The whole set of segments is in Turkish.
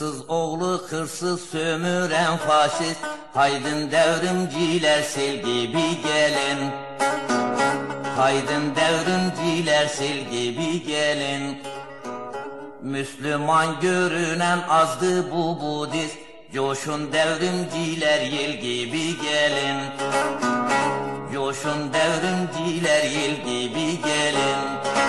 Hırsız oğlu hırsız sömüren faşist. Haydın devrimciler sel gibi gelin. Haydın devrimciler sel gibi gelin. Müslüman görünen azdı bu Budist. Coşun devrimciler yel gibi gelin. Coşun devrimciler yel gibi gelin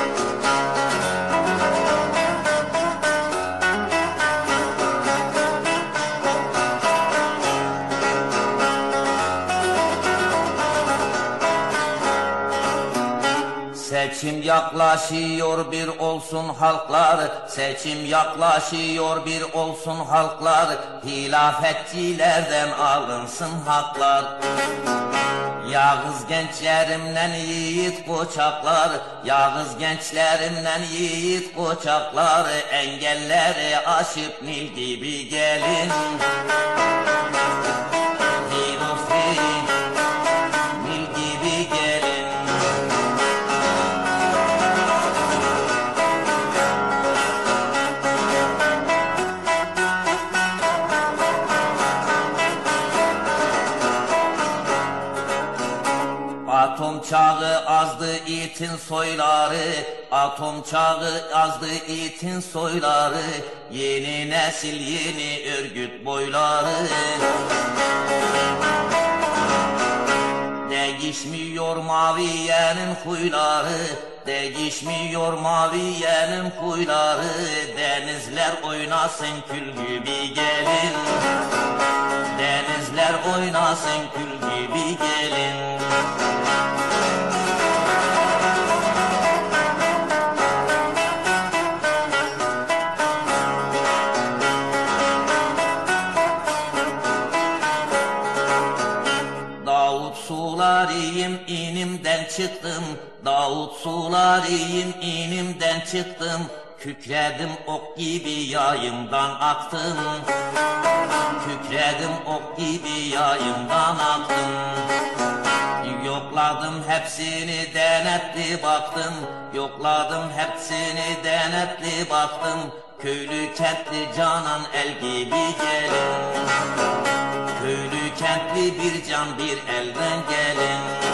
Seçim yaklaşıyor bir olsun halklar. Seçim yaklaşıyor bir olsun halklar. Hilafetçilerden alınsın haklar. Yağız gençlerimden yiğit koçaklar. Yağız gençlerimden yiğit koçaklar. Engelleri aşıp Nil gibi gelin Atom çağı azdı itin soyları Atom çağı azdı itin soyları Yeni nesil yeni örgüt boyları. Değişmiyor maviyenin huyları Değişmiyor maviyenin huyları Denizler oynasın kül gibi gelin. Denizler oynasın kül gibi gelin Davut sularıyım inimden çıktım. Davut sularıyım inimden çıktım. Kükredim ok gibi yayımdan aktım. Kükredim ok gibi yayımdan aktım. Yokladım hepsini denetli baktım. Yokladım hepsini denetli baktım. Köylü kentli canan el gibi gelin kentli bir can bir elden gelin